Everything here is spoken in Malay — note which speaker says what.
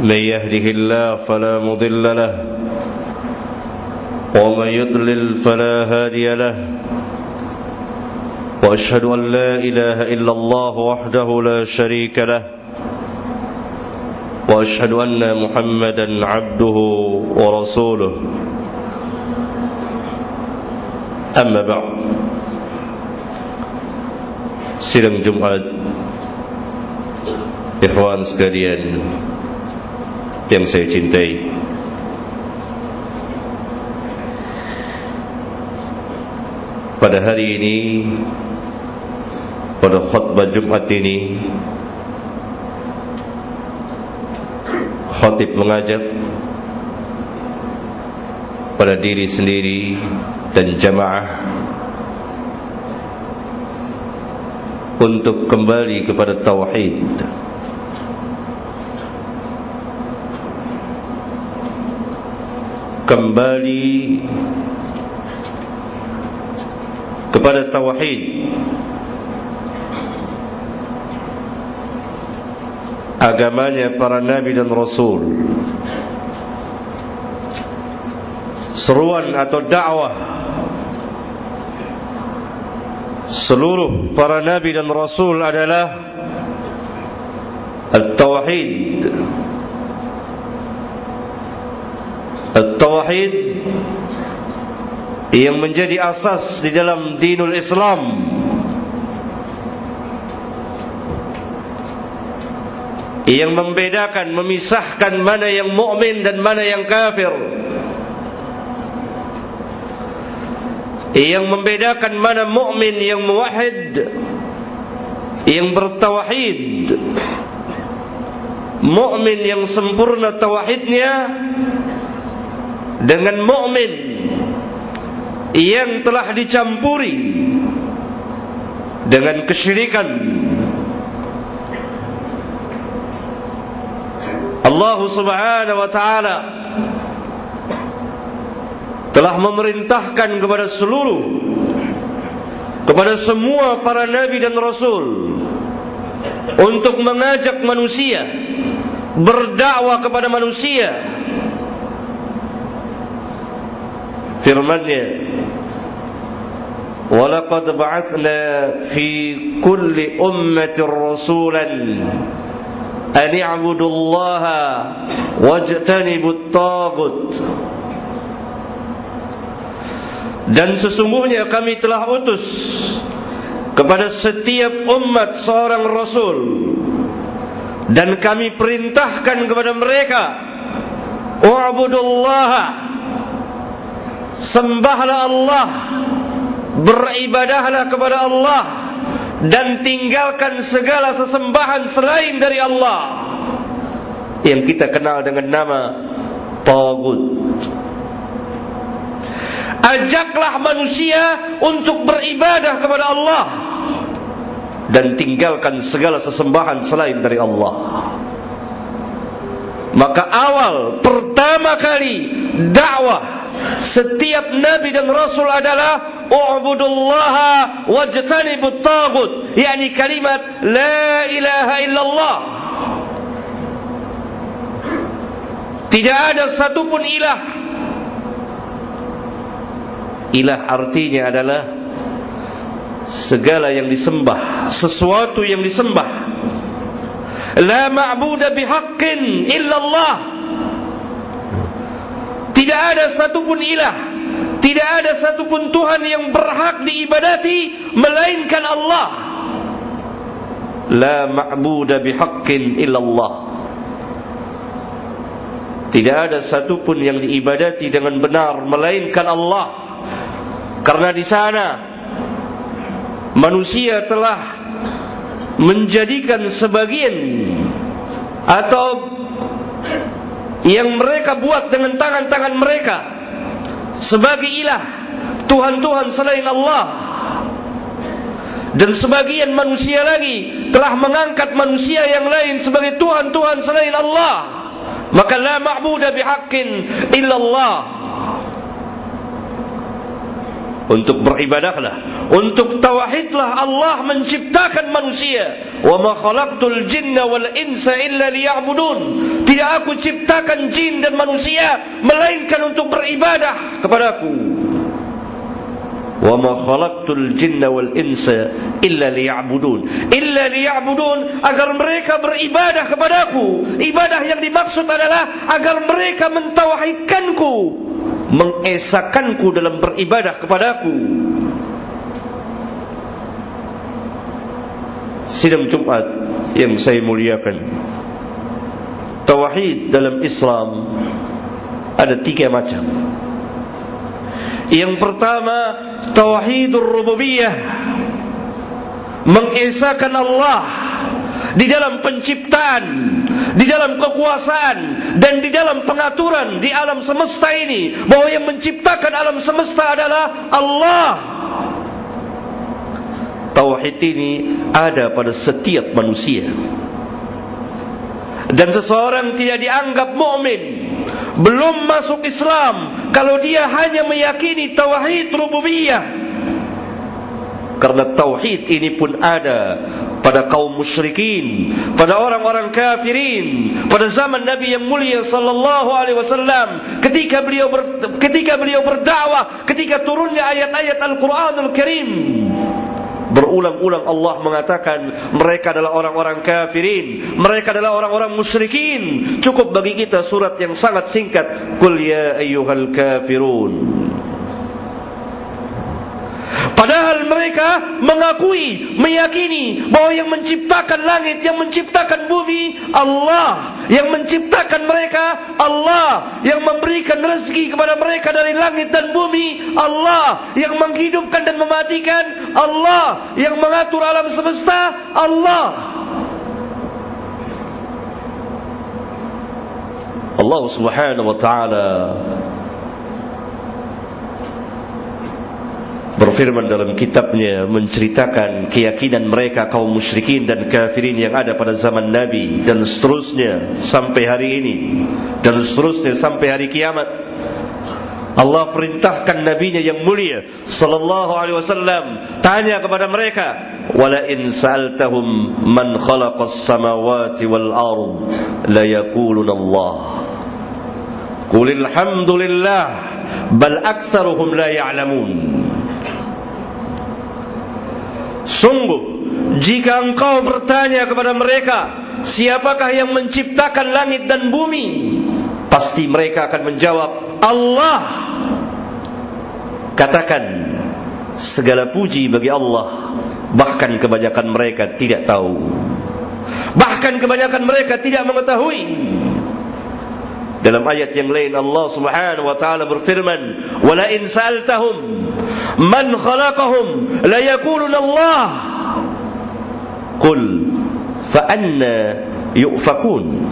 Speaker 1: من يهده الله فلا مضل له ومن يضلل فلا هادي له وأشهد أن لا إله إلا الله وحده لا شريك له وأشهد أن محمدا عبده ورسوله. أما بعد sidang Jumat Ikhwan sekalian yang saya cintai. Pada hari ini Pada khutbah Jumat ini Khatib mengajak Pada diri sendiri Dan jamaah Untuk kembali kepada Tauhid Kembali kepada tauhid. Agamanya para nabi dan rasul. Seruan atau dakwah seluruh para nabi dan rasul adalah al-tauhid al-tauhid yang menjadi asas di dalam dinul Islam. Yang membedakan memisahkan mana yang mukmin dan mana yang kafir. Yang membedakan mana mukmin yang muwahhid yang bertauhid. Mukmin yang sempurna tauhidnya dengan mukmin yang telah dicampuri dengan kesyirikan. Allah Subhanahu wa taala telah memerintahkan kepada seluruh kepada semua para nabi dan rasul untuk mengajak manusia berdakwah kepada manusia firman-Nya Walaqad ba'athna fi kulli ummatin rasulan an i'budullaha wajtanibut tagut Dan sesungguhnya kami telah utus kepada setiap umat seorang rasul dan kami perintahkan kepada mereka u'budullaha sembahlah Allah beribadahlah kepada Allah dan tinggalkan segala sesembahan selain dari Allah yang kita kenal dengan nama tagut. Ajaklah manusia untuk beribadah kepada Allah dan tinggalkan segala sesembahan selain dari Allah. Maka awal pertama kali dakwah setiap nabi dan rasul adalah u'budullaha wajtanibut tagut. Yakni kalimat la ilaha illallah. Tidak ada satupun ilah. Ilah artinya adalah segala yang disembah sesuatu yang disembah. La ma'budu bihaqqin illallah tidak ada satupun ilah Tidak ada satupun Tuhan yang berhak diibadati Melainkan Allah. La ma'buda bihaqqin illallah. Tidak ada satupun yang diibadati dengan benar Melainkan Allah. Karena di sana Manusia telah Menjadikan sebagian Atau yang mereka buat dengan tangan-tangan mereka. Sebagai ilah Tuhan-Tuhan selain Allah. Dan sebagian manusia lagi telah mengangkat manusia yang lain sebagai Tuhan-Tuhan selain Allah. Maka la ma'budah bihaqqin illallah untuk beribadahlah. Untuk tauhidlah Allah menciptakan manusia. Wa ma khalaqtul jinna wal insa illa liya'budun. Tidak aku ciptakan jin dan manusia melainkan untuk beribadah kepadaku wa ma khalaqtul jinna wal insa illa liya'budun. Illa liya'budun agar mereka beribadah kepadaku ibadah yang dimaksud adalah agar mereka mentauhidkanku mengesakanku dalam beribadah kepadaku. Sidang Jumat yang saya muliakan. Tauhid dalam Islam ada tiga macam. Yang pertama Tauhidur Rububiyah. Mengesakan Allah di dalam penciptaan di dalam kekuasaan dan di dalam pengaturan di alam semesta ini bahwa yang menciptakan alam semesta adalah Allah. Tauhid ini ada pada setiap manusia. Dan seseorang tidak dianggap mukmin belum masuk Islam kalau dia hanya meyakini tauhid rububiyah. Karena tauhid ini pun ada pada kaum musyrikin, pada orang-orang kafirin, pada zaman Nabi yang mulia sallallahu alaihi wasallam ketika beliau ber, ketika beliau berdakwah, ketika turunnya ayat-ayat Al-Qur'anul Karim. Berulang-ulang Allah mengatakan mereka adalah orang-orang kafirin, mereka adalah orang-orang musyrikin. Cukup bagi kita surat yang sangat singkat, Qul ya ayyuhal kafirun. Padahal mereka mengakui, meyakini bahawa yang menciptakan langit, yang menciptakan bumi Allah, yang menciptakan mereka Allah, yang memberikan rezeki kepada mereka dari langit dan bumi Allah, yang menghidupkan dan mematikan Allah, yang mengatur alam semesta Allah. Allah Subhanahu wa taala berfirman dalam kitabnya menceritakan keyakinan mereka kaum musyrikin dan kafirin yang ada pada zaman Nabi dan seterusnya sampai hari ini dan seterusnya sampai hari kiamat. Allah perintahkan nabinya yang mulia sallallahu alaihi wasallam tanya kepada mereka wala in sa'altahum man khalaqas samawati wal ard la yaquluna Allah. Qul alhamdulillah bal aktsaruhum la ya'lamun Sungguh jika engkau bertanya kepada mereka siapakah yang menciptakan langit dan bumi? Pasti mereka akan menjawab Allah. Katakan segala puji bagi Allah. Bahkan kebanyakan mereka tidak tahu. Bahkan kebanyakan mereka tidak mengetahui dalam ayat yang lain Allah Subhanahu wa taala berfirman, "Wala in sa'altahum man khalaqahum la yaquluna Allah." Qul fa anna yufakun.